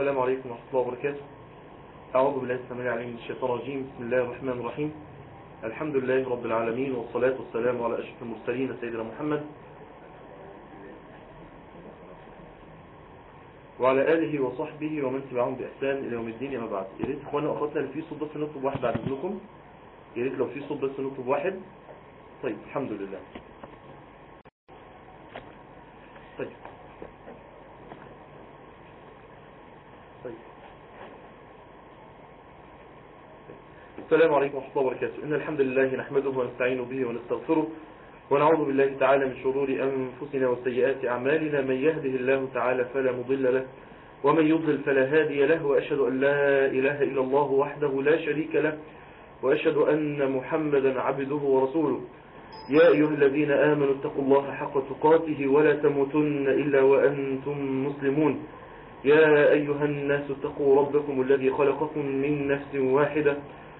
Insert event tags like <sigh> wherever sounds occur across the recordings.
السلام عليكم ورحمة الله وبركاته. أعوذ بالله السميع العليم من الشيطان الرجيم. بسم الله الرحمن الرحيم. الحمد لله رب العالمين والصلاة والسلام على أشرف المرسلين سيدنا محمد وعلى آله وصحبه ومن تبعهم بإحسان إلى يوم الدين أما بعد. يا ريت إخوانا وأخواتنا اللي في صوت بس نطلب واحد بعد إذنكم. يا ريت لو في صوت بس نطلب واحد. طيب الحمد لله طيب طيب السلام عليكم ورحمة الله وبركاته. إن الحمد لله نحمده ونستعين به ونستغفره ونعوذ بالله تعالى من شرور أنفسنا وسيئات أعمالنا. من يهده الله تعالى فلا مضل له ومن يضلل فلا هادي له وأشهد أن لا إله إلا الله وحده لا شريك له وأشهد أن محمدا عبده ورسوله. يا أيها الذين آمنوا اتقوا الله حق تقاته ولا تموتن إلا وأنتم مسلمون. يا أيها الناس اتقوا ربكم الذي خلقكم من نفس واحدة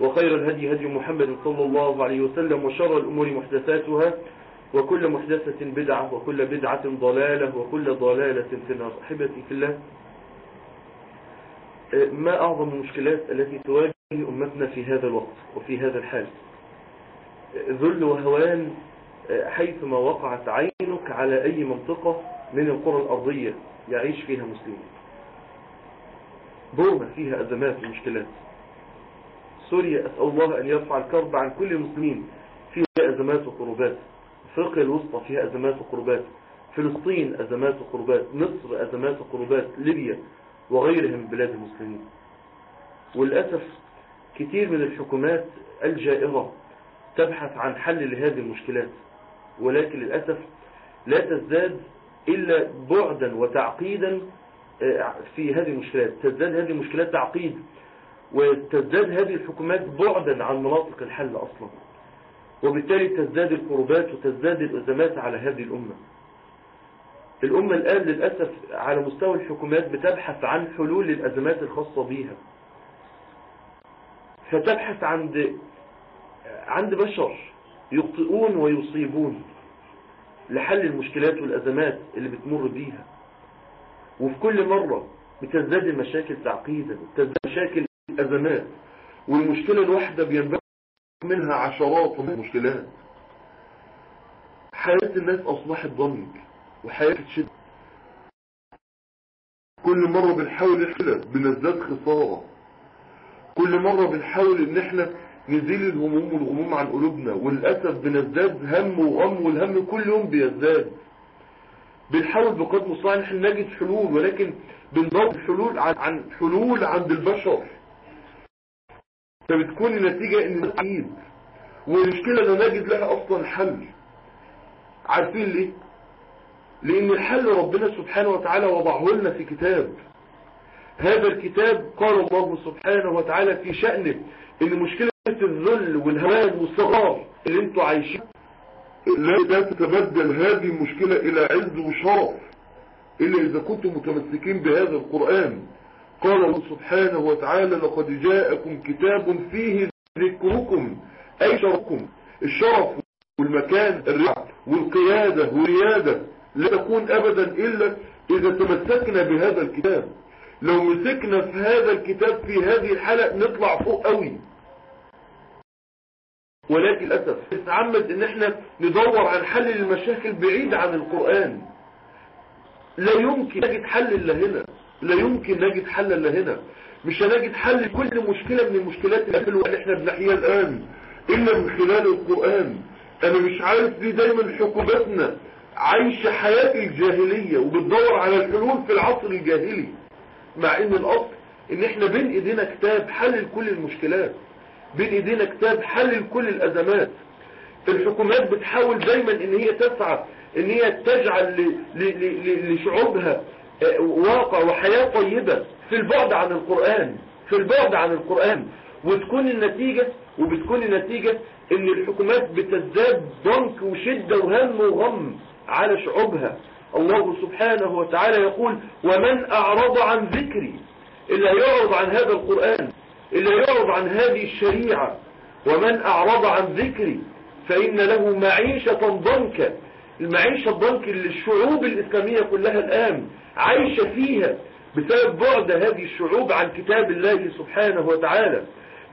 وخير الهدي هدي محمد صلى الله عليه وسلم وشر الأمور محدثاتها وكل محدثة بدعة وكل بدعة ضلالة وكل ضلالة في النار. أحبتي في الله ما أعظم المشكلات التي تواجه أمتنا في هذا الوقت وفي هذا الحال؟ ذل وهوان حيثما وقعت عينك على أي منطقة من القرى الأرضية يعيش فيها مسلمين بورما فيها أزمات ومشكلات. سوريا أسأل الله أن يرفع الكرب عن كل المسلمين فيها أزمات وقربات. أفريقيا الوسطى فيها أزمات وقربات. فلسطين أزمات وقربات. مصر أزمات وقربات. ليبيا وغيرها من بلاد المسلمين. وللأسف كثير من الحكومات الجائرة تبحث عن حل لهذه المشكلات ولكن للأسف لا تزداد إلا بعدا وتعقيدا في هذه المشكلات. تزداد هذه المشكلات تعقيد. وتزداد هذه الحكومات بعدا عن مناطق الحل أصلا. وبالتالي تزداد القربات وتزداد الأزمات على هذه الأمة. الأمة الآن للأسف على مستوى الحكومات بتبحث عن حلول للأزمات الخاصة بيها. فتبحث عند عند بشر يخطئون ويصيبون لحل المشكلات والأزمات اللي بتمر بيها. وفي كل مرة بتزداد المشاكل تعقيدا وتزداد مشاكل الأزمات والمشكلة الواحدة بينبغي منها عشرات من المشكلات. حياة الناس أصبحت ضنك وحياة شد كل مرة بنحاول نحلة بنزداد خسارة. كل مرة بنحاول إن إحنا نزيل الهموم والغموم عن قلوبنا. وللأسف بنزداد هم وغم والهم كل يوم بيزداد. بنحاول بقدر المستطاع إن إحنا نجد حلول ولكن بندور الحلول عن, عن حلول عند البشر. فبتكون النتيجة إن نعيد والمشكلة لا نجد لها أصلا حل. عارفين ليه؟ لأن الحل ربنا سبحانه وتعالى وضعه لنا في كتاب. هذا الكتاب قال الله سبحانه وتعالى في شأنه إن مشكلة الذل والهوان والصغار اللي أنتوا عايشين لا تتبدل هذه المشكلة إلى عز وشرف. إلا إذا كنتم متمسكين بهذا القرآن. قال الله سبحانه وتعالى لقد جاءكم كتاب فيه ذكركم أي شرفكم الشرف والمكان الرفع والقيادة والريادة لا تكون ابدا إلا إذا تمسكنا بهذا الكتاب. لو مسكنا في هذا الكتاب في هذه الحالة نطلع فوق قوي ولكن للأسف نتعمد إن إحنا ندور عن حل للمشاكل بعيد عن القرآن. لا يمكن نجد حل إلا هنا. لا يمكن نجد حل إلا هنا. مش هنجد حل لكل مشكلة من المشكلات اللي إحنا بنحيها الآن إلا من خلال القرآن. أنا مش عارف ليه دايما حكوماتنا عايشة حياة الجاهلية وبتدور على الحلول في العصر الجاهلي مع إن الأصل إن إحنا بين إيدينا كتاب حل لكل المشكلات بين إيدينا كتاب حل لكل الأزمات. الحكومات بتحاول دايما إن هي تسعى إن هي تجعل لشعوبها واقع وحياة طيبة في البعد عن القرآن في البعد عن القرآن. وتكون النتيجة وبتكون النتيجة إن الحكومات بتزداد ضنك وشدة وهم وغم على شعوبها. الله سبحانه وتعالى يقول ومن أعرض عن ذكري إلا يعرض عن هذا القرآن إلا يعرض عن هذه الشريعة. ومن أعرض عن ذكري فإن له معيشة ضنكا المعيشة الضنك اللي الشعوب الإسلامية كلها الآن عايشة فيها بسبب بعد هذه الشعوب عن كتاب الله سبحانه وتعالى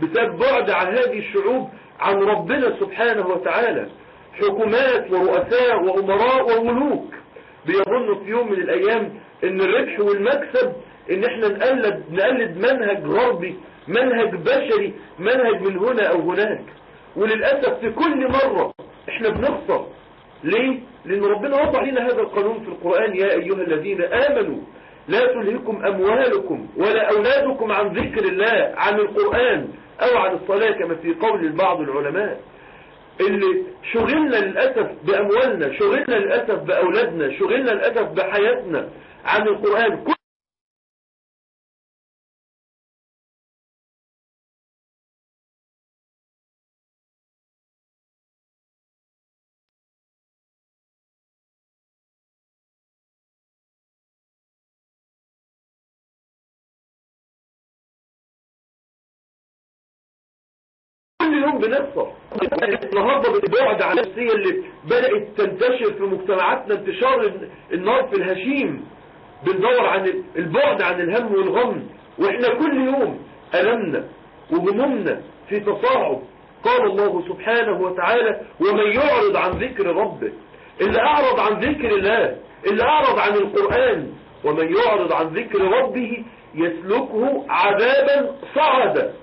بسبب بعد عن هذه الشعوب عن ربنا سبحانه وتعالى. حكومات ورؤساء وأمراء وملوك بيظنوا في يوم من الأيام إن الربح والمكسب إن إحنا نقلد, نقلد منهج غربي منهج بشري منهج من هنا أو هناك. وللأسف في كل مرة إحنا بنخسر. ليه؟ لأن ربنا وضع لنا هذا القانون في القرآن يا أيها الذين آمنوا لا تلهكم أموالكم ولا أولادكم عن ذكر الله عن القرآن أو عن الصلاة كما في قول بعض العلماء. اللي شغلنا للأسف بأموالنا شغلنا للأسف بأولادنا شغلنا للأسف بحياتنا عن القرآن. النهارده بالبعد عن النفسية اللي بدأت تنتشر في مجتمعاتنا انتشار النار في الهشيم. بندور عن البعد عن الهم والغم. وإحنا كل يوم ألمنا وهمومنا في تصاعد. قال الله سبحانه وتعالى ومن يعرض عن ذكر ربه اللي أعرض عن ذكر الله اللي أعرض عن القرآن ومن يعرض عن ذكر ربه يسلكه عذابا صعدا.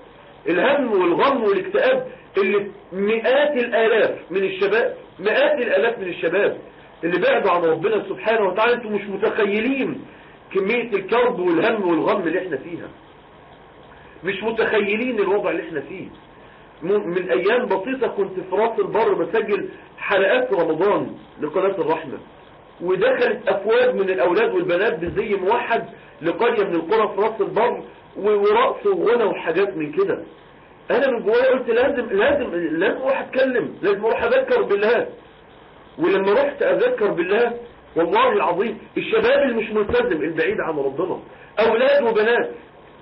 الهم والغم والاكتئاب اللي مئات الآلاف من الشباب مئات الآلاف من الشباب اللي بعدوا عن ربنا سبحانه وتعالى أنتم مش متخيلين كمية الكرب والهم والغم اللي إحنا فيها. مش متخيلين الوضع اللي إحنا فيه. من أيام بسيطة كنت في راس البر بسجل حلقات رمضان لقناة الرحمة ودخلت افواج من الأولاد والبنات بزي موحد لقرية من القرى في راس البر ورقص وغنى وحاجات من كده. أنا من جوايا قلت لازم لازم لازم أروح أتكلم. لازم أروح أذكر بالله. ولما رحت أذكر بالله والله العظيم الشباب اللي مش ملتزم البعيد عن ربنا. أولاد وبنات.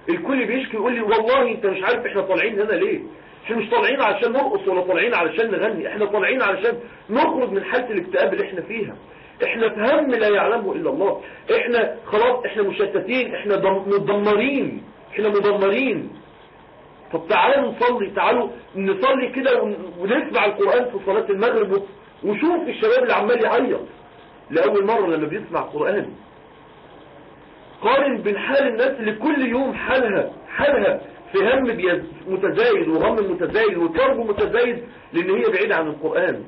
الكل بيشكي يقول لي والله أنت مش عارف إحنا طالعين هنا ليه؟ إحنا مش طالعين علشان نرقص ولا طالعين علشان نغني. إحنا طالعين علشان نخرج من حالة الاكتئاب اللي إحنا فيها. إحنا في هم لا يعلمه إلا الله. إحنا خلاص إحنا مشتتين إحنا مدمرين. إحنا مدمرين. طب تعالوا نصلي تعالوا نصلي كده ونسمع القرآن في صلاة المغرب وشوف الشباب اللي عمال يعيط. لأول مرة لما بيسمع قرآن. قارن بين حال الناس اللي كل يوم حالها حالها في هم متزايد وغم متزايد وكرب متزايد لأن هي بعيدة عن القرآن.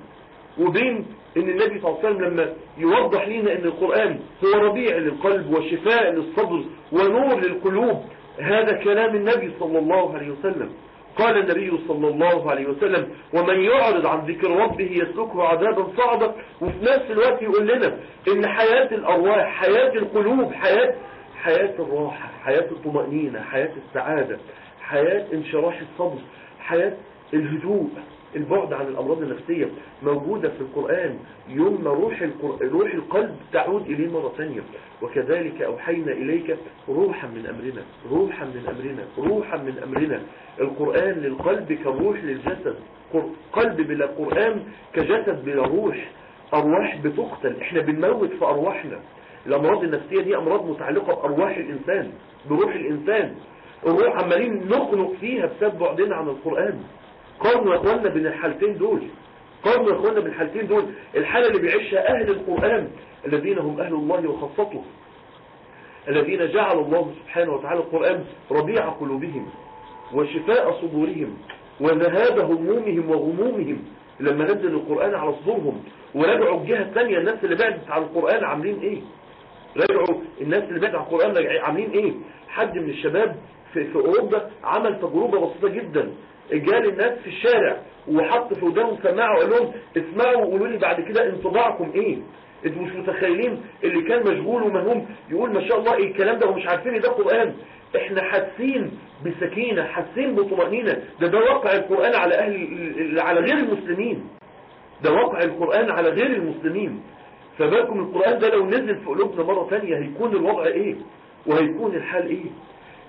وبين إن النبي صلى الله عليه وسلم لما يوضح لنا إن القرآن هو ربيع للقلب وشفاء للصدر ونور للقلوب. هذا كلام النبي صلى الله عليه وسلم. قال النبي صلى الله عليه وسلم ومن يعرض عن ذكر ربه يسلكه عذابا صعبا. وفي نفس الوقت يقول لنا إن حياة الأرواح حياة القلوب حياة حياة الراحة حياة الطمأنينة حياة السعادة حياة انشراح الصدر حياة الهدوء. البعد عن الأمراض النفسية موجودة في القرآن يوم ما روح, روح القلب تعود إليه مرة ثانية. وكذلك أوحينا إليك روحا من أمرنا روحا من أمرنا روحا من أمرنا. القرآن للقلب كروح للجسد قلب بلا قرآن كجسد بلا روح. أرواح بتقتل إحنا بنموت في أرواحنا. الأمراض النفسية دي أمراض متعلقة بأرواح الإنسان بروح الإنسان. الروح عمالين نخنق فيها بسبب بعدنا عن القرآن. قارنوا يا اخوانا بين الحالتين دول. قارنوا يا اخوانا بين الحالتين دول. الحالة اللي بيعيشها أهل القرآن الذين هم أهل الله وخاصته. الذين جعل الله سبحانه وتعالى القرآن ربيع قلوبهم وشفاء صدورهم وذهاب همومهم وغمومهم. لما نزل القرآن على صدورهم ورجعوا الجهة الثانية الناس اللي بعدت على القرآن عاملين إيه؟ رجعوا الناس اللي بعدت على القرآن عاملين إيه؟ حد من الشباب في, في أوروبا عمل تجربة بسيطة جدا. جال الناس في الشارع وحط في ودانهم سماعه وقال لهم اسمعوا وقولوا لي بعد كده انطباعكم إيه؟ أنتوا مش متخيلين اللي كان مشغول ومهوم يقول ما شاء الله إيه الكلام ده ومش عارفين إيه ده قرآن إحنا حاسين بسكينة حاسين بطمأنينة. ده ده واقع القرآن على أهل على غير المسلمين. ده واقع القرآن على غير المسلمين. فبالكم القرآن ده لو نزل في قلوبنا مرة ثانية هيكون الوضع إيه؟ وهيكون الحال إيه؟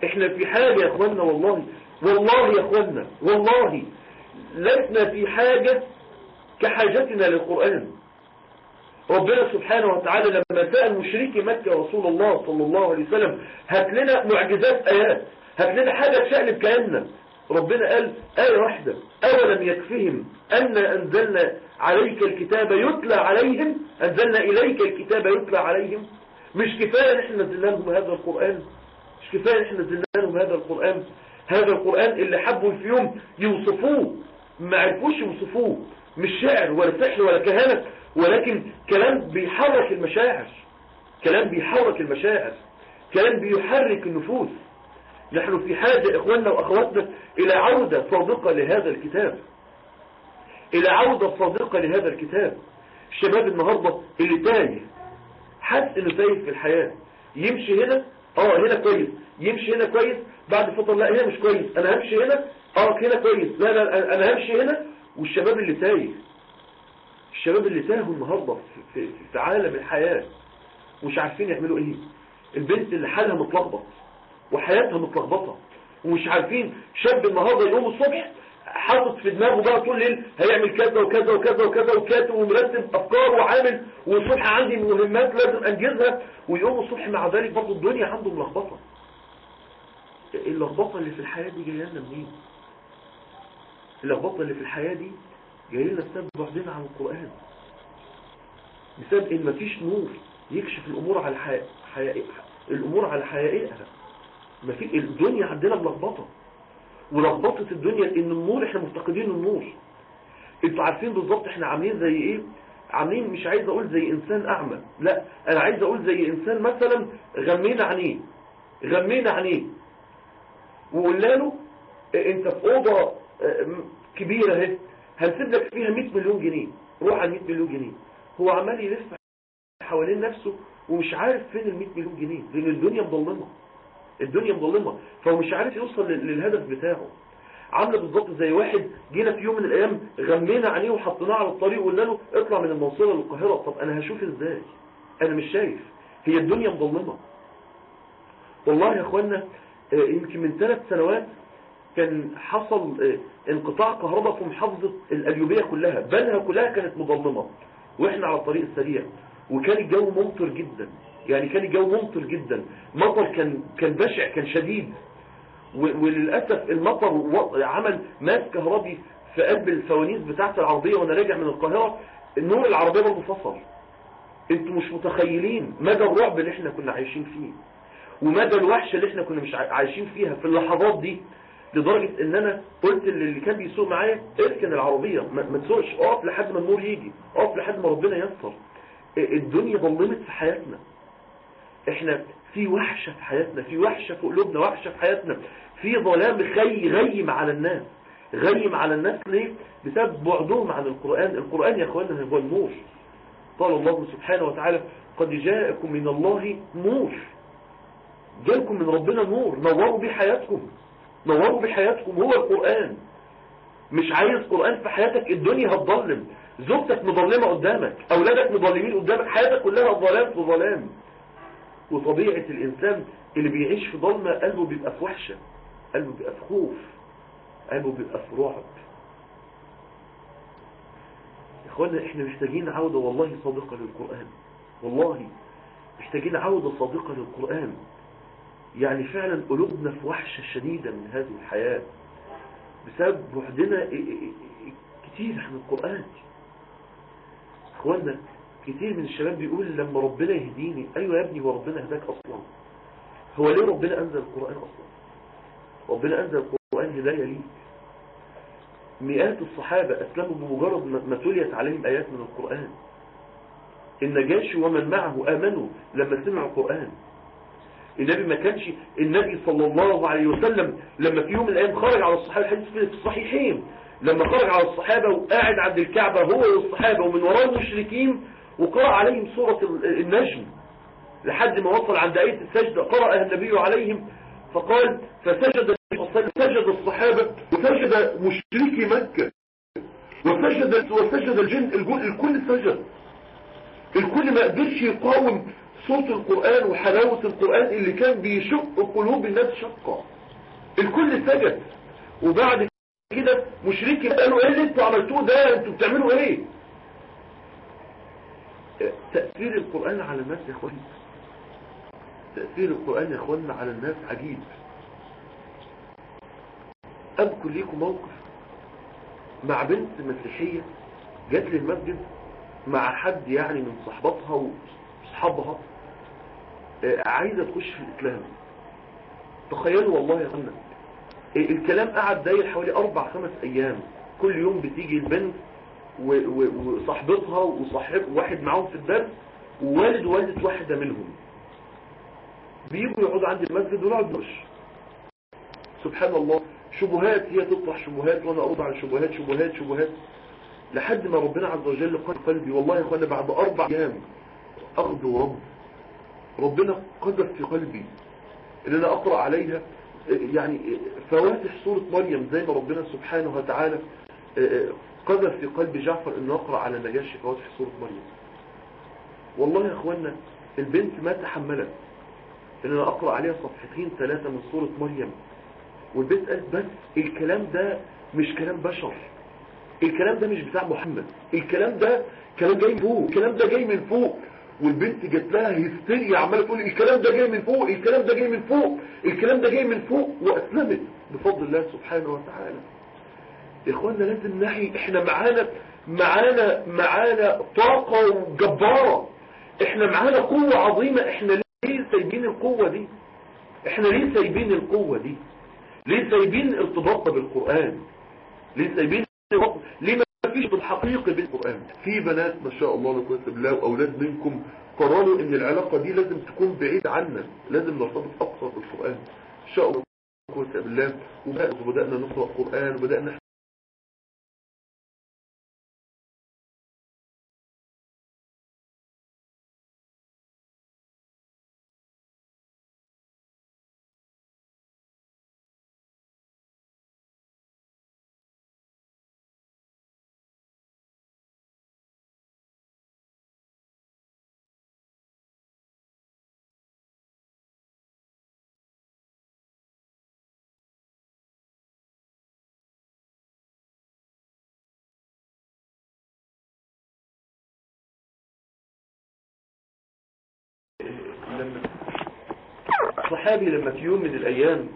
إحنا في حاجة يا اخوانا والله والله يا اخوانا والله لسنا في حاجة كحاجتنا للقرآن. ربنا سبحانه وتعالى لما سأل مشركي مكة رسول الله صلى الله عليه وسلم هات لنا معجزات آيات هات لنا حاجة تشقلب كياننا ربنا قال آية واحدة أولم يكفهم أن أنزلنا عليك الكتاب يتلى عليهم؟ أنزلنا إليك الكتاب يتلى عليهم؟ مش كفاية نحن نزلنا لهم هذا القرآن؟ مش كفاية نحن نزلنا لهم هذا القرآن؟ هذا القرآن اللي حبوا في يوم يوصفوه. ما عرفوش يوصفوه. مش شعر ولا سحر ولا كهانة. ولكن كلام بيحرك المشاعر. كلام بيحرك المشاعر. كلام بيحرك النفوس. نحن في حاجة إخواننا وأخواتنا إلى عودة صادقة لهذا الكتاب. إلى عودة صادقة لهذا الكتاب. الشباب النهاردة اللي تايه حس إنه تايه في الحياة. يمشي هنا آه هنا كويس. يمشي هنا كويس بعد فترة لا هنا مش كويس. أنا همشي هنا؟ آه هنا كويس. لا لا أنا همشي هنا؟ والشباب اللي تايه. الشباب اللي تاهوا النهاردة في, في, في عالم الحياة. مش عارفين يعملوا إيه. البنت اللي حالها متلخبط وحياتها متلخبطة ومش عارفين شاب النهاردة يقوم الصبح حاطط في دماغه بقى طول الليل هيعمل كذا وكذا وكذا وكذا وكاتب ومرتب أفكار وعامل والصبح عندي مهمات لازم أنجزها ويقوم الصبح مع ذلك برضه الدنيا عنده ملخبطة. اللخبطة اللي في الحياة دي جاية لنا منين؟ اللخبطة اللي في الحياة دي جاية لنا بسبب بعدنا عن القرآن. بسبب إن مفيش نور يكشف الأمور على حقيقة الأمور على حقيقتها ما في الدنيا عندنا ملخبطة. ولخبطة الدنيا لأن النور إحنا مفتقدين النور. أنتوا عارفين بالظبط إحنا عاملين زي إيه؟ عاملين مش عايز أقول زي إنسان أعمى. لا أنا عايز أقول زي إنسان مثلا غمينا عينيه. غمينا عينيه. وقلنا له أنت في أوضة كبيرة أهي هنسيب لك فيها 100 مليون جنيه. روح على 100 مليون جنيه. هو عمال يلف حوالين نفسه ومش عارف فين ال 100 مليون جنيه. لأن الدنيا مظلمة. الدنيا مظلمة. فهو مش عارف يوصل للهدف بتاعه. عاملة بالظبط زي واحد جينا في يوم من الأيام غمينا عليه وحطيناه على الطريق وقلنا له اطلع من المنصورة للقاهرة. طب أنا هشوف إزاي؟ أنا مش شايف. هي الدنيا مظلمة. والله يا أخوانا يمكن من ثلاث سنوات كان حصل انقطاع كهرباء في محافظة القليوبيه كلها. بلها كلها كانت مظلمة. وإحنا على الطريق السريع. وكان الجو ممطر جدا. يعني كان الجو ممطر جدا. مطر كان كان بشع كان شديد. وللأسف المطر عمل ماس كهربي في قلب الفوانيس بتاعت العربية وأنا راجع من القاهرة. النور العربية برضه فصل. أنتوا مش متخيلين مدى الرعب اللي إحنا كنا عايشين فيه. ومدى الوحشة اللي إحنا كنا مش عايشين فيها في اللحظات دي. لدرجة إن أنا قلت اللي كان بيسوق معايا اركن العربية. ما تسوقش اقف لحد ما النور يجي. اقف لحد ما ربنا يسر الدنيا ظلمت في حياتنا. إحنا في وحشة في حياتنا في وحشة في قلوبنا وحشة في حياتنا في ظلام خي غيم على الناس غيم على الناس ليه؟ بسبب بعدهم عن القرآن. القرآن يا اخوانا هو النور. قال الله سبحانه وتعالى قد جاءكم من الله نور. جاءكم من ربنا نور. نوروا بحياتكم. نوروا بحياتكم. هو القرآن. مش عايز قرآن في حياتك؟ الدنيا هتظلم. زوجتك مظلمة قدامك. أولادك مظلمين قدامك. حياتك كلها ظلام في ظلام. وطبيعة الإنسان اللي بيعيش في ظلمة قلبه بيبقى في وحشة قلبه بيبقى في خوف قلبه بيبقى في رعب. يا إخوانا إحنا محتاجين عودة والله صادقة للقرآن. والله محتاجين عودة صادقة للقرآن. يعني فعلا قلوبنا في وحشة شديدة من هذه الحياة بسبب بعدنا كتير عن القرآن. إخوانا كتير من الشباب بيقول لما ربنا يهديني أيوه يا ابني هو ربنا هداك أصلا. هو ليه ربنا أنزل القرآن أصلا؟ ربنا أنزل القرآن هداية ليك مئات الصحابة أسلموا بمجرد ما تليت عليهم آيات من القرآن. النجاشي ومن معه آمنوا لما سمعوا القرآن. النبي ما كانش النبي صلى الله عليه وسلم لما في يوم من الأيام خرج على الصحابة الحديث في الصحيحين لما خرج على الصحابة وقاعد عند الكعبة هو والصحابة ومن وراء المشركين وقرأ عليهم سورة النجم لحد ما وصل عند آية السجدة. قرأها النبي عليهم فقال فسجد سجد الصحابة وسجد مشركي مكة وسجد وسجد الجن الكل سجد. الكل ما قدرش يقاوم صوت القرآن وحلاوة القرآن اللي كان بيشق قلوب الناس شقة. الكل سجد. وبعد كده مشركي قالوا إيه اللي أنتوا عملتوه ده؟ أنتوا بتعملوا إيه؟ تأثير القرآن على الناس يا إخواني. تأثير القرآن يا اخواننا على الناس عجيب. أذكر ليكم موقف مع بنت مسيحية جات لي المسجد مع حد يعني من صحباتها وصحابها. عايزة تخش في الإسلام. تخيلوا والله يا إخوانا. الكلام قعد داير حوالي أربع خمس أيام. كل يوم بتيجي البنت وصاحبتها وصاحب واحد معاهم في الدرس ووالد ووالدة واحدة منهم. بيجوا يقعدوا عند المسجد ونقعد نرش سبحان الله شبهات هي تطرح شبهات وأنا أرد على شبهات شبهات شبهات. لحد ما ربنا عز وجل قال قلبي والله يا اخوانا بعد أربع أيام أخذ ورب ربنا قذف في قلبي ان أنا أقرأ عليها يعني فواتح سورة مريم زي ما ربنا سبحانه وتعالى قذف في قلب جعفر انه يقرأ على نجاشي فواتح سورة مريم. والله يا اخوانا البنت ما تحملت إن أنا أقرأ عليها صفحتين ثلاثة من سورة مريم. والبنت قالت بس الكلام ده مش كلام بشر. الكلام ده مش بتاع محمد. الكلام ده كلام جاي من فوق. الكلام ده جاي من فوق. والبنت جات لها هستيريا عمالة تقول الكلام ده جاي من فوق. الكلام ده جاي من فوق. الكلام ده جاي من فوق. وأسلمت بفضل الله سبحانه وتعالى. اخوانا لازم نحي. إحنا معانا معانا معانا طاقة جبارة إحنا معانا قوة عظيمة. إحنا ليه سايبين القوة دي؟ إحنا ليه سايبين القوة دي؟ ليه سايبين ارتباطنا بالقرآن؟ ليه سايبين ليه ما فيش بالحقيقة بالقرآن؟ في بنات ما شاء الله قوه بالله واولاد منكم قرروا إن العلاقة دي لازم تكون بعيد عنا لازم نرتبط أكثر بالقرآن. إن شاء الله قوه بالله وبدأنا نقرأ قرآن وبدأنا صحابي لما في يوم من الأيام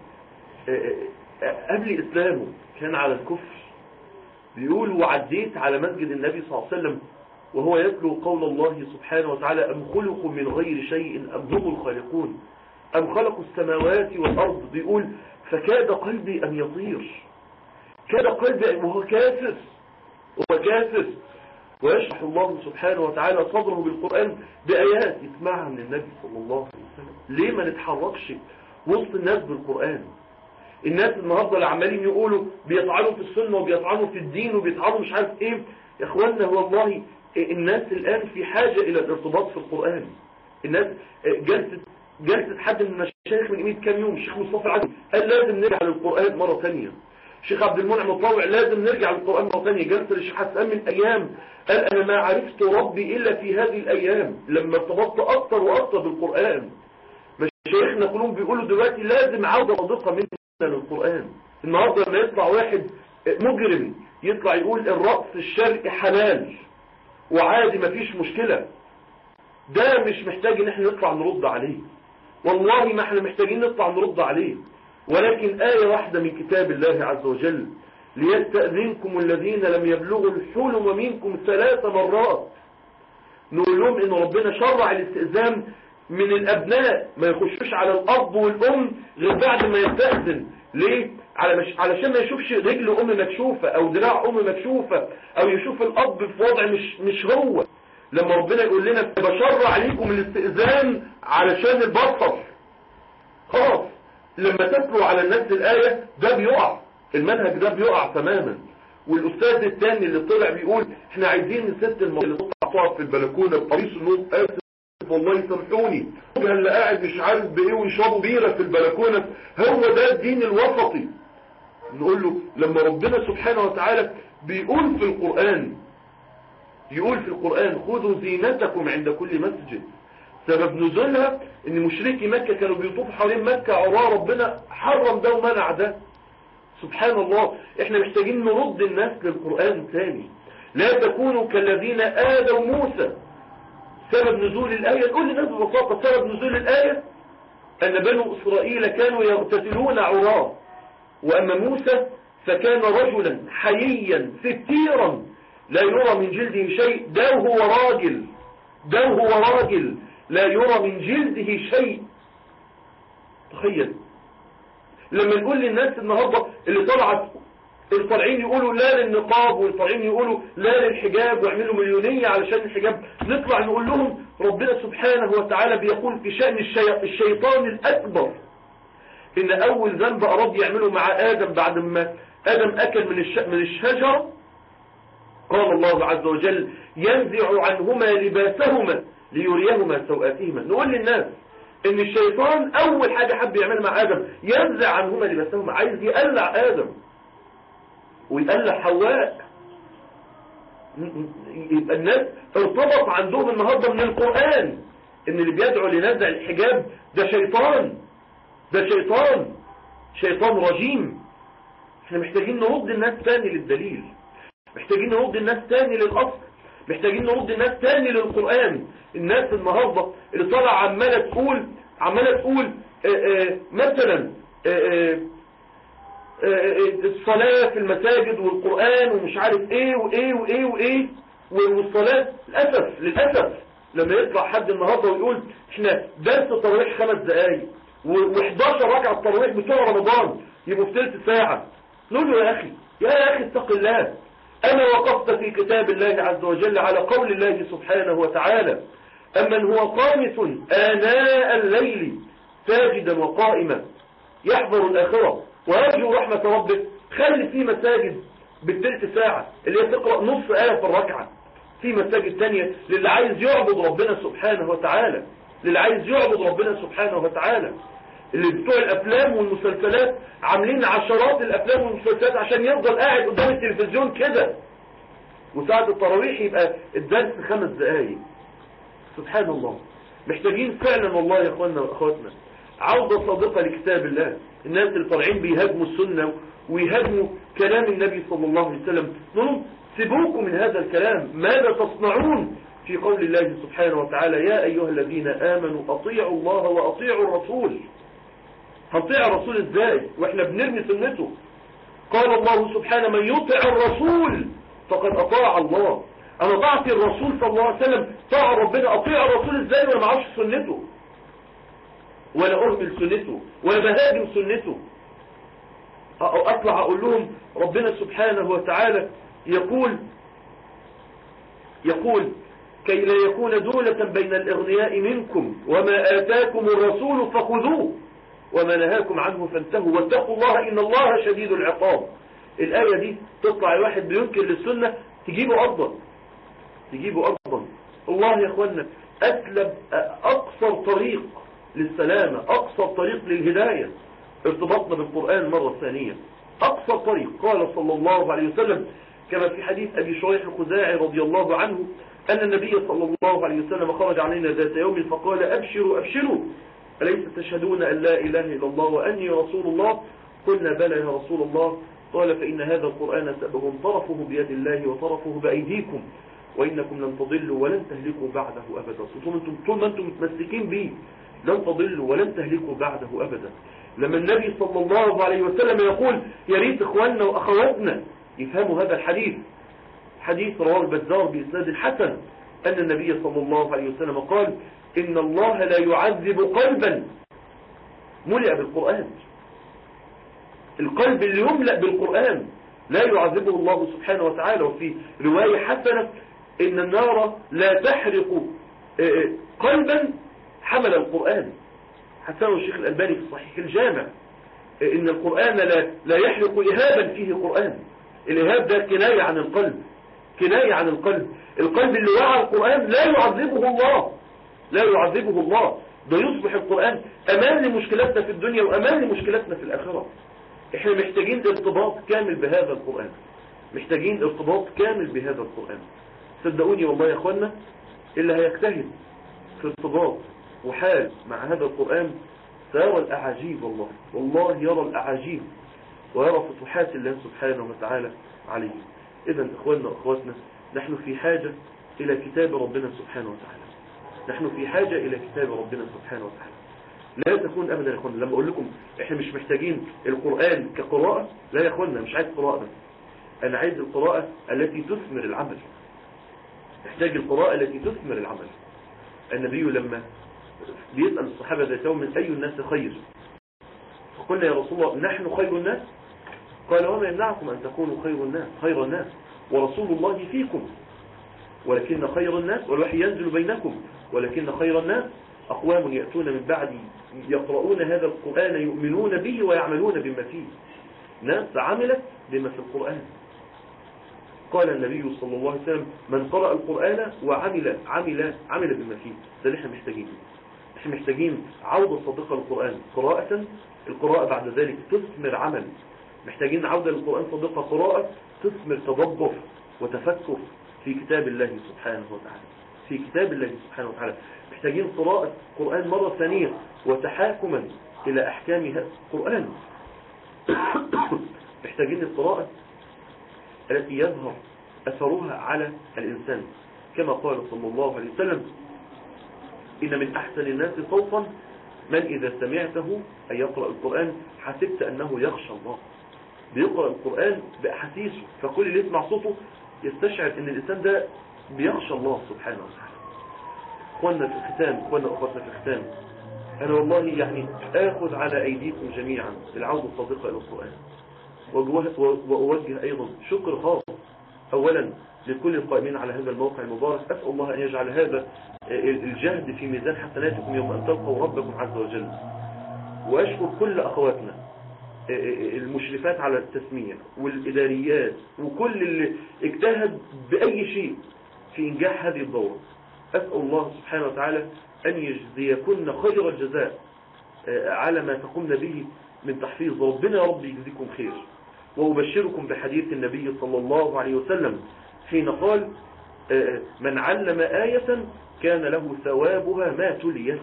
قبل إسلامه كان على الكفر بيقول وعديت على مسجد النبي صلى الله عليه وسلم وهو يتلو قول الله سبحانه وتعالى أم خلقوا من غير شيء أم هم الخالقون؟ أم خلقوا السماوات والأرض؟ بيقول فكاد قلبي أن يطير كاد قلبي وهو كافر وهو كافر ويشرح الله سبحانه وتعالى صدره بالقرآن بآيات يسمعها من النبي صلى الله عليه وسلم. ليه ما نتحركش وسط الناس بالقرآن؟ الناس النهاردة اللي عمالين يقولوا بيطعنوا في السنة وبيطعنوا في الدين وبيطعنوا مش عارف إيه. يا اخوانا والله الناس الآن في حاجة إلى الارتباط في القرآن. الناس جلسة جلسة حد من المشايخ من قيمة كام يوم الشيخ مصطفى العدل قال لازم نرجع للقرآن مرة ثانية. الشيخ عبد المنعم الطاوع لازم نرجع للقرآن مرة ثانية. جلسة للشيخ حسان من أيام قال أنا ما عرفت ربي إلا في هذه الأيام. لما ارتبطت أكتر وأكتر بالقرآن. مشايخنا كلهم بيقولوا دلوقتي لازم عودة صادقة منا للقرآن. النهاردة لما يطلع واحد مجرم يطلع يقول الرأس الشرقي حلال وعادي مفيش مشكلة. ده مش محتاج إن إحنا نطلع نرد عليه. والله ما إحنا محتاجين نطلع نرد عليه. ولكن آية واحدة من كتاب الله عز وجل ليستأذنكم الذين لم يبلغوا الحلم منكم ثلاث مرات. نقول لهم إن ربنا شرع الاستئذان من الأبناء ما يخشوش على الأب والأم غير بعد ما يستأذن. ليه؟ علشان ما يشوفش رجل أم مكشوفة أو دراع أم مكشوفة أو يشوف الأب في وضع مش مش هو. لما ربنا يقول لنا بشرع عليكم الاستئذان علشان البصر خلاص. لما تتلو على الناس الآية ده بيقع. المنهج ده بيقع تماما. والأستاذ الثاني اللي طلع بيقول إحنا عايزين الست المصرية اللي تقف في البلكونة بقميص النوم والله يسامحوني اللي قاعد مش عارف بإيه ويشربوا بيرة في البلكونة. هو ده الدين الوسطي. نقول له لما ربنا سبحانه وتعالى بيقول في القرآن يقول في القرآن خذوا زينتكم عند كل مسجد. سبب نزولها إن مشركي مكة كانوا بيطوفوا حوالين مكة عراء ربنا حرم ده ومنع ده. سبحان الله إحنا محتاجين نرد الناس للقرآن تاني. لا تكونوا كالذين آذوا موسى. سبب نزول الآية. نقول للناس ببساطة سبب نزول الآية أن بنو إسرائيل كانوا يغتسلون عراء وأما موسى فكان رجلا حييا ستيرا. لا يرى من جلده شيء. ده هو راجل. ده هو راجل. لا يرى من جلده شيء. تخيل. لما نقول للناس النهاردة اللي طلعت اللي طالعين يقولوا لا للنقاب واللي طالعين يقولوا لا للحجاب ويعملوا مليونية علشان الحجاب نطلع نقول لهم ربنا سبحانه وتعالى بيقول في شأن الشي... الشيطان الأكبر إن أول ذنب أراد يعمله مع آدم بعد ما آدم أكل من الش... من الشجرة. قال الله عز وجل ينزع عنهما لباسهما. ليريهما سوآتهما نقول للناس إن الشيطان أول حاجة حب يعملها مع آدم ينزع عنهما لباسهما عايز يقلع آدم. ويقلع حواء. يبقى الناس ارتبط عندهم النهاردة من القرآن إن اللي بيدعو لنزع الحجاب ده شيطان. ده شيطان. شيطان رجيم. إحنا محتاجين نرد الناس تاني للدليل. محتاجين نرد الناس تاني للأصل محتاجين نرد الناس تاني للقرآن. الناس النهاردة اللي طالعة عمالة تقول عمالة تقول آآ آآ مثلا آآ الصلاة في المساجد والقرآن ومش عارف إيه وإيه وإيه وإيه والصلاة للأسف للأسف لما يطلع حد النهاردة ويقول إحنا درس التراويح خمس دقايق و11 ركعة التراويح بتوع رمضان يبقوا في ثلث ساعة. نقول له يا أخي يا أخي اتق الله. أنا وقفت في كتاب الله عز وجل على قول الله سبحانه وتعالى. أمن هو قانت آناء الليل ساجدا وقائما. يحضر الآخرة ويرجو رحمة ربه. خلي في مساجد بالتلت ساعة اللي هي تقرأ نصف آية في الركعة. في مساجد تانية للي عايز يعبد ربنا سبحانه وتعالى. للي عايز يعبد ربنا سبحانه وتعالى. اللي بتوع الأفلام والمسلسلات عاملين عشرات الأفلام والمسلسلات عشان يفضل قاعد قدام التلفزيون كده. وساعة التراويح يبقى الدرس خمس دقايق. سبحان الله. محتاجين فعلا والله يا إخواننا وأخواتنا. عودة صادقة لكتاب الله. الناس اللي طالعين بيهاجموا السنة ويهاجموا كلام النبي صلى الله عليه وسلم. نقول سيبوكم من هذا الكلام. ماذا تصنعون؟ في قول الله سبحانه وتعالى يا أيها الذين آمنوا أطيعوا الله وأطيعوا الرسول. هنطيع الرسول إزاي؟ وإحنا بنرمي سنته. قال الله سبحانه من يطع الرسول فقد أطاع الله. أنا طاعت الرسول صلى الله عليه وسلم طاع ربنا. أطيع الرسول إزاي ولا معرفش سنته؟ ولا أهمل سنته ولا بهاجم سنته. أطلع أقول لهم ربنا سبحانه وتعالى يقول يقول كي لا يكون دولة بين الإغنياء منكم وما آتاكم الرسول فخذوه. وما نهاكم عنه فانتهوا. واتقوا الله إن الله شديد العقاب. الآية دي تطلع الواحد بينكر للسنة تجيبه أفضل. تجيبه أفضل. الله يا أخوانا أسلب أقصر طريق للسلامة أقصر طريق للهداية. ارتبطنا بالقرآن مرة ثانية. أقصر طريق قال صلى الله عليه وسلم كما في حديث أبي شريح الخزاعي رضي الله عنه أن النبي صلى الله عليه وسلم خرج علينا ذات يوم فقال أبشروا أبشروا. أليس تشهدون أن لا إله إلا الله وأني رسول الله؟ قلنا بلى يا رسول الله. قال فإن هذا القرآن سبب طرفه بيد الله وطرفه بأيديكم وإنكم لن تضلوا ولن تهلكوا بعده أبدا. طول ما أنتم متمسكين به لن تضلوا ولن تهلكوا بعده أبدا. لما النبي صلى الله عليه وسلم يقول يا ريت إخواننا وأخواتنا. يفهموا هذا الحديث. حديث رواه البزار بإسناد حسن أن النبي صلى الله عليه وسلم قال إن الله لا يعذب قلبا. ملئ بالقرآن. القلب اللي يملأ بالقرآن لا يعذبه الله سبحانه وتعالى. وفي رواية حسنة إن النار لا تحرق قلبا حمل القرآن. حسنه الشيخ الألباني في صحيح الجامع إن القرآن لا, لا يحرق إهابا فيه قرآن الإرهاب ده كناية عن القلب كناية عن القلب. القلب اللي وعى القرآن لا يعذبه الله. لا يعذبه الله. ده يصبح القرآن أمان لمشكلاتنا في الدنيا وأمان لمشكلاتنا في الآخرة. إحنا محتاجين ارتباط كامل بهذا القرآن. محتاجين ارتباط كامل بهذا القرآن. صدقوني والله يا أخوانا اللي هيجتهد في ارتباط وحال مع هذا القرآن سيرى الأعاجيب والله. والله يرى الأعاجيب ويرى فتوحات الله سبحانه وتعالى عليه. إذا إخواننا وأخواتنا نحن في حاجة إلى كتاب ربنا سبحانه وتعالى. نحن في حاجة إلى كتاب ربنا سبحانه وتعالى. لا تكون أبدا يا إخواننا لما أقول لكم إحنا مش محتاجين القرآن كقراءة لا يا إخواننا مش عايز قراءة بس. أنا عايز القراءة التي تثمر العمل. محتاج القراءة التي تثمر العمل. النبي لما بيسأل الصحابة ذات يوم من أي الناس خير؟ فقلنا يا رسول الله نحن خير الناس؟ قال وما يمنعكم أن تكونوا خير الناس خير الناس ورسول الله فيكم. ولكن خير الناس والوحي ينزل بينكم. ولكن خير الناس أقوام يأتون من بعد يقرؤون هذا القرآن يؤمنون به ويعملون بما فيه. ناس عملت بما في القرآن. قال النبي صلى الله عليه وسلم من قرأ القرآن وعمل عمل عمل بما فيه. ده اللي إحنا محتاجينه. إحنا محتاجين عودة صادقة للقرآن قراءة القراءة بعد ذلك تثمر عمل. محتاجين عودة للقرآن صادقة قراءة تثمر تدبر وتفكر. في كتاب الله سبحانه وتعالى. في كتاب الله سبحانه وتعالى. محتاجين قراءة قرآن مرة ثانية وتحاكما إلى أحكام هذا القرآن <coughs> محتاجين القراءة التي يظهر أثرها على الإنسان. كما قال صلى الله عليه وسلم إن من أحسن الناس صوتا من إذا سمعته أن يقرأ القرآن حسبت أنه يخشى الله. بيقرأ القرآن بأحاسيسه فكل اللي يسمع صوته يستشعر أن الإنسان ده بيخشى الله سبحانه وتعالى. اخوانا في الختام اخوانا اخواتنا في الختام أنا والله يعني آخذ على أيديكم جميعا العودة الصادقة إلى القرآن. وأوجه أيضا شكر خاص اولا لكل القائمين على هذا الموقع المبارك. أسأل الله أن يجعل هذا الجهد في ميزان حسناتكم يوم أن تلقوا ربكم عز وجل. وأشكر كل أخواتنا المشرفات على التسمية والإداريات وكل اللي اجتهد بأي شيء في إنجاح هذه الدورة. أسأل الله سبحانه وتعالى أن يجزيكن خير الجزاء على ما تقومن به من تحفيظ. ربنا يا رب يجزيكم خير. وأبشركم بحديث النبي صلى الله عليه وسلم حين قال من علم آية كان له ثوابها ما تليت.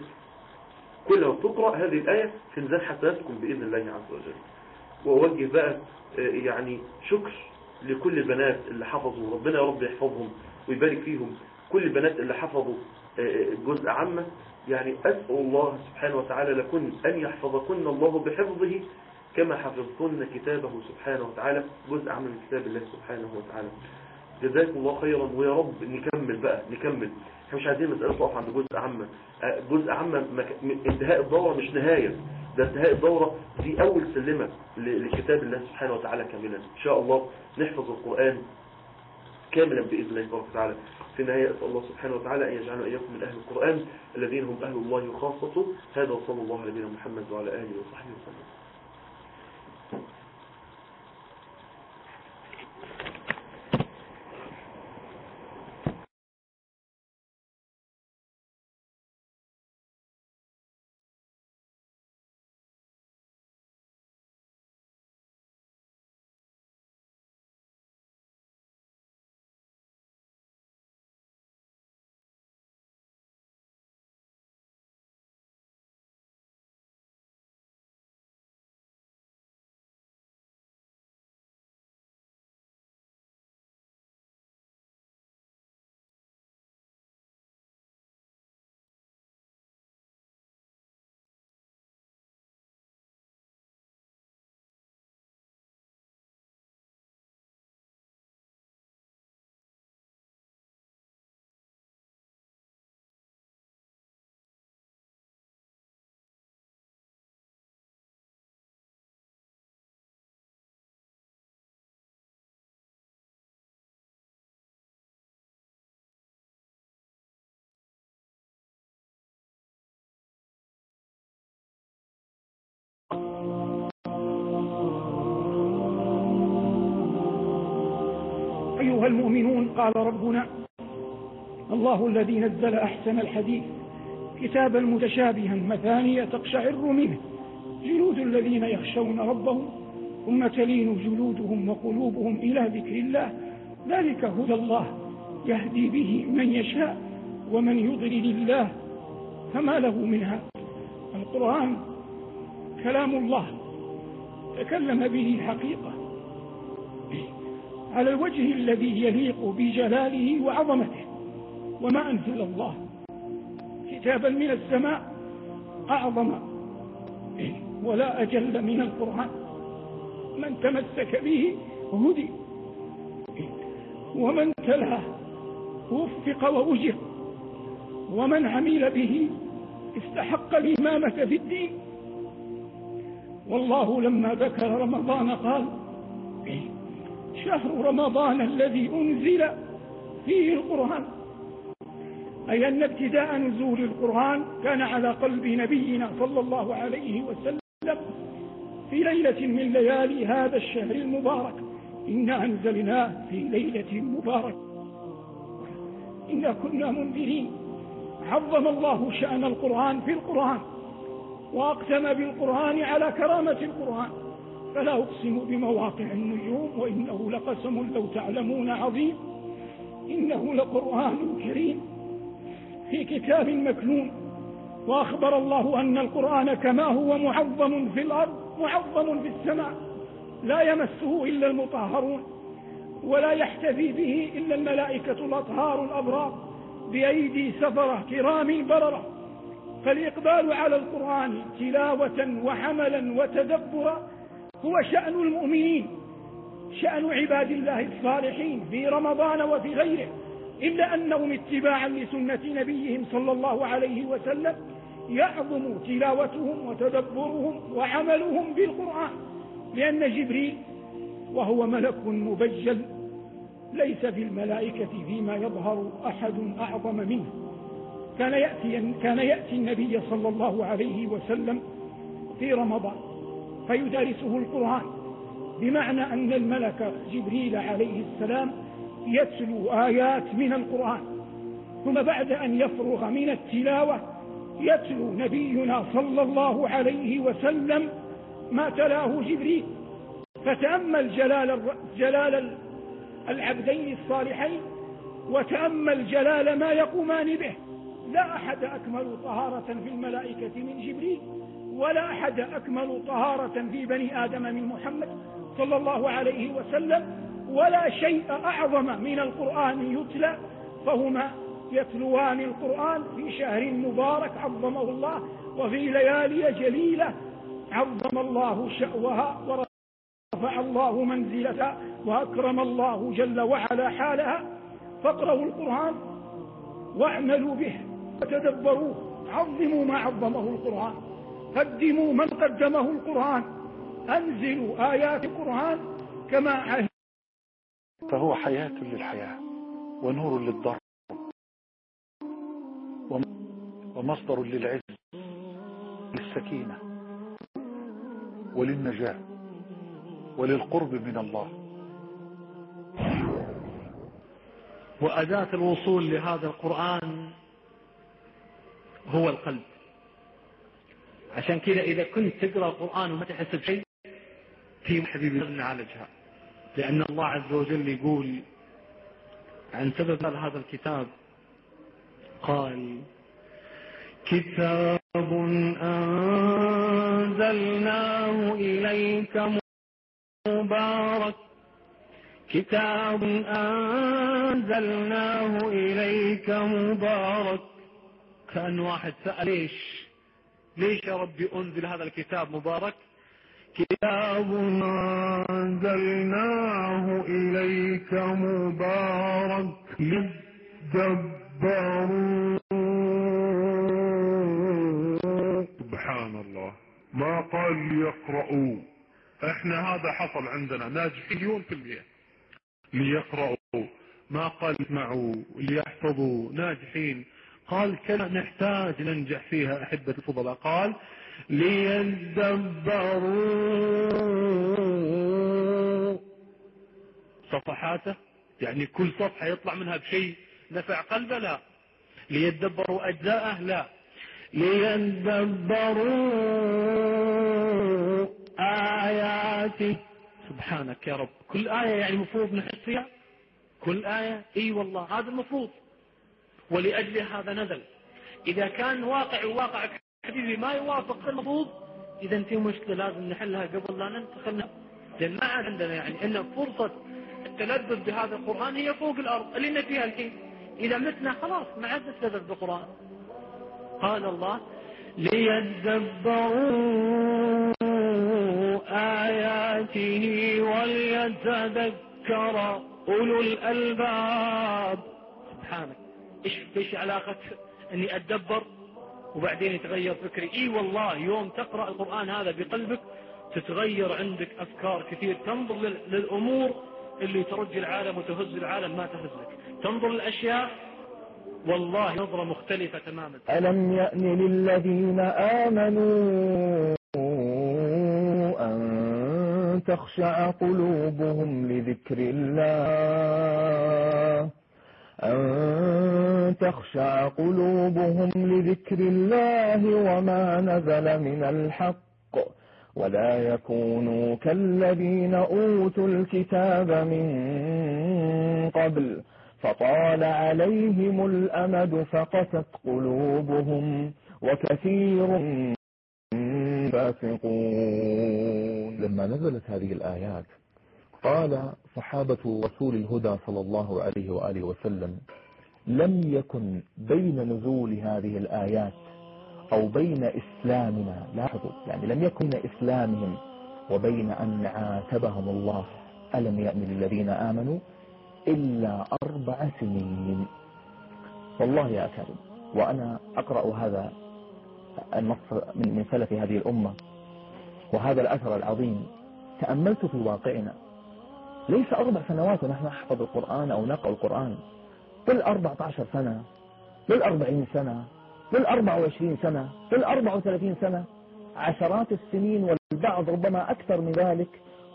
كل ما تقرأ هذه الآية في ميزان حسناتكم بإذن الله عز وجل. وأوجه بقى يعني شكر لكل البنات اللي حفظوا ربنا يا رب يحفظهم ويبارك فيهم. كل البنات اللي حفظوا جزء عامة يعني أسأل الله سبحانه وتعالى لكن أن يحفظكن الله بحفظه كما حفظتن كتابه سبحانه وتعالى جزء عام من كتاب الله سبحانه وتعالى. جزاكم الله خيرا. ويا رب نكمل بقى نكمل. إحنا مش عايزين مسألة تقف عند جزء عامة جزء عامة انتهاء الدورة مش نهاية. ده انتهاء الدورة دي أول سلمة لكتاب الله سبحانه وتعالى كاملا. إن شاء الله نحفظ القرآن كاملا بإذن الله تبارك وتعالى. في النهاية أسأل الله سبحانه وتعالى أن يجعلنا إياكم من أهل القرآن الذين هم أهل الله وخاصته. هذا وصلى الله على نبينا محمد وعلى آله وصحبه وسلم. أيها المؤمنون قال ربنا الله الذي نزل أحسن الحديث كتابا متشابها مثانية تقشعر منه جلود الذين يخشون ربهم ثم تلين جلودهم وقلوبهم إلى ذكر الله ذلك هدى الله يهدي به من يشاء ومن يضلل الله فما له منها القرآن كلام الله تكلم به الحقيقة. على الوجه الذي يليق بجلاله وعظمته. وما أنزل الله؟ كتابا من السماء أعظم. ولا أجل من القرآن. من تمسك به هدي. ومن تلاه وفق وأجر. ومن عمل به استحق الإمامة في الدين. والله لما ذكر رمضان قال شهر رمضان الذي أنزل فيه القرآن. أي أن ابتداء نزول القرآن كان على قلب نبينا صلى الله عليه وسلم في ليلة من ليالي هذا الشهر المبارك. إنا أنزلناه في ليلة مبارك. إنا كنا منذرين. عظم الله شأن القرآن في القرآن. وأقسم بالقرآن على كرامة القرآن. فلا أقسم بمواقع النجوم وإنه لقسم لو تعلمون عظيم. إنه لقرآن كريم في كتاب مكنون. وأخبر الله أن القرآن كما هو معظم في الأرض معظم في السماء. لا يمسه إلا المطهرون ولا يحتفي به إلا الملائكة الأطهار الأبرار بأيدي سفرة كرام بررة فالإقبال على القرآن تلاوة وحملا وتدبرا هو شأن المؤمنين شأن عباد الله الصالحين في رمضان وفي غيره. إلا أنهم اتباعا لسنة نبيهم صلى الله عليه وسلم يعظم تلاوتهم وتدبرهم وعملهم بالقرآن لأن جبريل وهو ملك مبجل ليس في الملائكة فيما يظهر أحد أعظم منه. كان يأتي, كان يأتي النبي صلى الله عليه وسلم في رمضان. فيدارسه القرآن بمعنى أن الملك جبريل عليه السلام يتلو آيات من القرآن ثم بعد أن يفرغ من التلاوة يتلو نبينا صلى الله عليه وسلم ما تلاه جبريل. فتأمل جلال, جلال العبدين الصالحين وتأمل جلال ما يقومان به. لا أحد أكمل طهارة في الملائكة من جبريل. ولا أحد أكمل طهارة في بني آدم من محمد صلى الله عليه وسلم ولا شيء أعظم من القرآن يتلى فهما يتلوان القرآن في شهر مبارك عظمه الله وفي ليالي جليلة عظم الله شأوها ورفع الله منزلتها وأكرم الله جل وعلا حالها. فاقرأوا القرآن واعملوا به وتدبروه عظموا ما عظمه القرآن. قدموا من قدمه القرآن أنزلوا آيات القرآن كما عهد. فهو حياة للحياة ونور للضر ومصدر للعز للسكينة وللنجاة وللقرب من الله. وأداة الوصول لهذا القرآن هو القلب. عشان كذا إذا كنت تقرأ القرآن وما تحس بشيء في حبيبي نعالجها لأن الله عز وجل يقول عن سبب هذا الكتاب قال كتاب أنزلناه إليك مبارك كتاب أنزلناه إليك مبارك. كأن واحد سأل ليش؟ ليش يا ربي أنزل هذا الكتاب مبارك؟ كتاب أنزلناه إليك مبارك للدبروا سبحان الله ما قال ليقرأوا إحنا هذا حصل عندنا. ناجحين في المية ليقرأوا ما قال اسمعوا. ليحفظوا. ناجحين. قال كلا نحتاج ننجح فيها أحبة الفضلاء. قال ليدبروا صفحاته يعني كل صفحة يطلع منها بشيء نفع قلبه؟ لا. ليدبروا أجزاءه؟ لا. ليدبروا آياته. سبحانك يا رب. كل آية يعني مفروض نحس فيها؟ كل آية؟ إي والله هذا المفروض. ولأجل هذا نزل. إذا كان واقع واقع حبيبي ما يوافق المفروض إذا انت مشكلة لازم نحلها قبل لا ننتقل لأن ما عندنا يعني إن فرصة التلذذ بهذا القرآن هي فوق الأرض اللي إن فيها الحين. إذا متنا خلاص ما عاد نتلذذ بالقرآن. قال الله ليدبروا آياته وليتذكر أولو الألباب. سبحانك. إيش إيش علاقة أني أتدبر وبعدين يتغير فكري؟ إي والله يوم تقرأ القرآن هذا بقلبك تتغير عندك أفكار كثير. تنظر للأمور اللي ترجي العالم وتهز العالم ما تهزك تنظر للأشياء والله نظرة مختلفة تماما. ألم يأن للذين آمنوا أن تخشع قلوبهم لذكر الله؟ أن تخشع قلوبهم لذكر الله وما نزل من الحق ولا يكونوا كالذين أوتوا الكتاب من قبل فطال عليهم الأمد فقست قلوبهم وكثير فاسقون. لما نزلت هذه الآيات قال صحابة رسول الهدى صلى الله عليه وآله وسلم لم يكن بين نزول هذه الآيات أو بين إسلامنا لاحظوا يعني لم يكن إسلامهم وبين أن عاتبهم الله ألم يأن للذين آمنوا؟ إلا أربع سنين. والله يا أكرم وأنا أقرأ هذا النص من سلف هذه الأمة وهذا الأثر العظيم. تأملت في واقعنا. ليس أربع سنوات ونحن نحفظ القرآن أو نقرأ القرآن. بل أربعة عشر سنة بل أربعين سنة بل أربع وعشرين سنة بل أربع وثلاثين سنة. عشرات السنين والبعض ربما أكثر من ذلك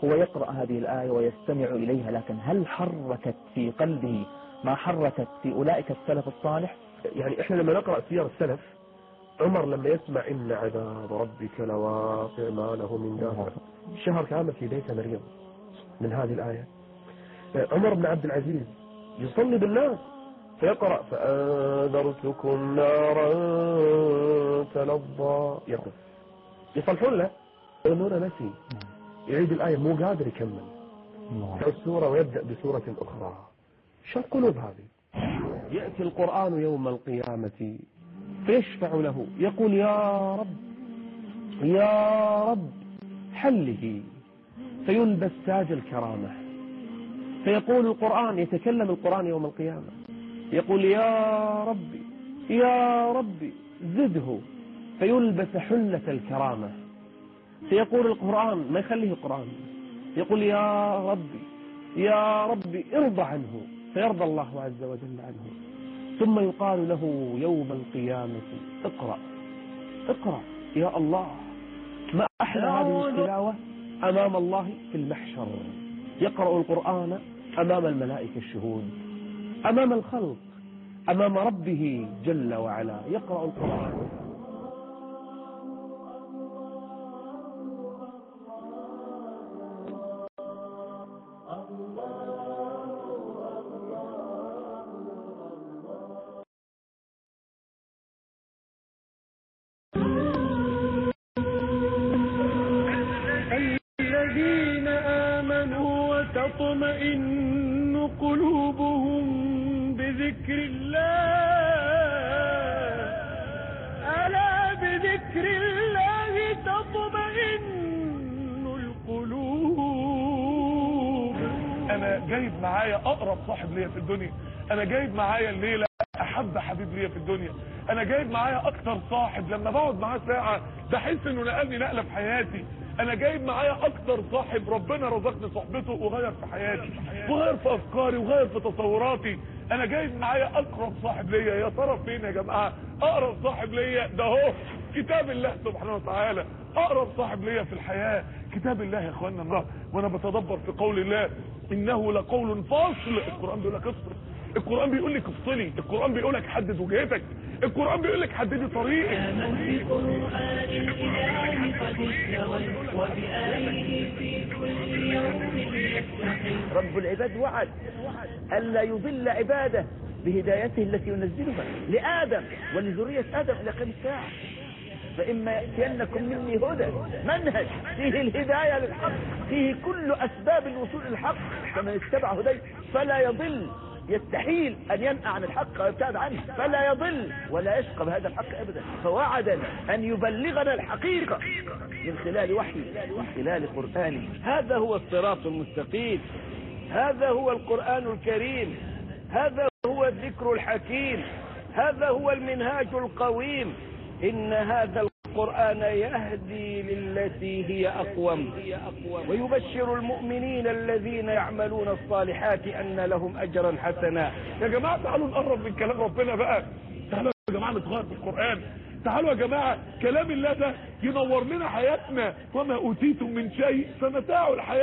هو يقرأ هذه الآية ويستمع إليها لكن هل حركت في قلبه؟ ما حركت في أولئك السلف الصالح؟ يعني إحنا لما نقرأ سير السلف عمر لما يسمع إن عذاب ربك لواقع ما له من دافع. شهر كامل في بيته مريض من هذه الآية. عمر بن عبد العزيز يصلي بالناس فيقرأ فأنذرتكم نارا تلظى. يقف. يصلحون له. نور نسي. يعيد الآية مو قادر يكمل. السورة ويبدأ بسورة أخرى. شو القلوب هذه؟ يأتي القرآن يوم القيامة فيشفع له. يقول يا رب يا رب حله فيلبس تاج الكرامة. فيقول القرآن يتكلم القرآن يوم القيامة. يقول يا ربي يا ربي زده. فيلبس حلة الكرامة. فيقول القرآن ما يخليه القرآن؟ يقول يا ربي يا ربي ارضى عنه. فيرضى الله عز وجل عنه. ثم يقال له يوم القيامة اقرأ اقرأ يا الله ما أحلى هذه التلاوة؟ أمام الله في المحشر. يقرأ القرآن أمام الملائكة الشهود أمام الخلق أمام ربه جل وعلا. يقرأ القرآن. أنا جايب معايا الليلة أحب حبيب ليا في الدنيا. أنا جايب معايا أكتر صاحب. لما بقعد معاه ساعة بحس إنه نقلني نقلة في حياتي. أنا جايب معايا أكتر صاحب ربنا رزقني صحبته وغير في حياتي وغير في أفكاري وغير في تصوراتي. أنا جايب معايا أقرب صاحب ليا. يا ترى فين يا جماعة؟ أقرب صاحب ليا ده هو كتاب الله سبحانه وتعالى. أقرب صاحب ليا في الحياة كتاب الله يا اخوانا الله وأنا بتدبر في قول الله إنه لقول فاصل. القرآن بيقول لك افصل القرآن بيقول لك افصلي القرآن بيقول لك حدد وجهتك القرآن بيقول لك حددي طريقك. رب العباد وعد ألا يضل عباده بهدايته التي ينزلها لآدم ولذرية آدم إلى قيام الساعة. فإما يأتينكم مني هدى منهج فيه الهداية للحق فيه كل أسباب الوصول للحق فمن اتبع هدي فلا يضل. يستحيل أن ينأى عن الحق ويبتعد عنه فلا يضل ولا يشقى بهذا الحق أبدا. فوعدنا أن يبلغنا الحقيقة من خلال وحي من خلال قرآنه هذا هو الصراط المستقيم. هذا هو القرآن الكريم. هذا هو الذكر الحكيم. هذا هو المنهاج القويم. إن هذا القرآن يهدي للتي هي أقوم ويبشر المؤمنين الذين يعملون الصالحات أن لهم أجرا حسنا. يا جماعة تعالوا نقرب من كلام ربنا بقى. تعالوا يا جماعة نتغير في القرآن. تعالوا يا جماعة كلام الله ده ينور لنا حياتنا. وما أوتيتم من شيء فمتاع الحياة.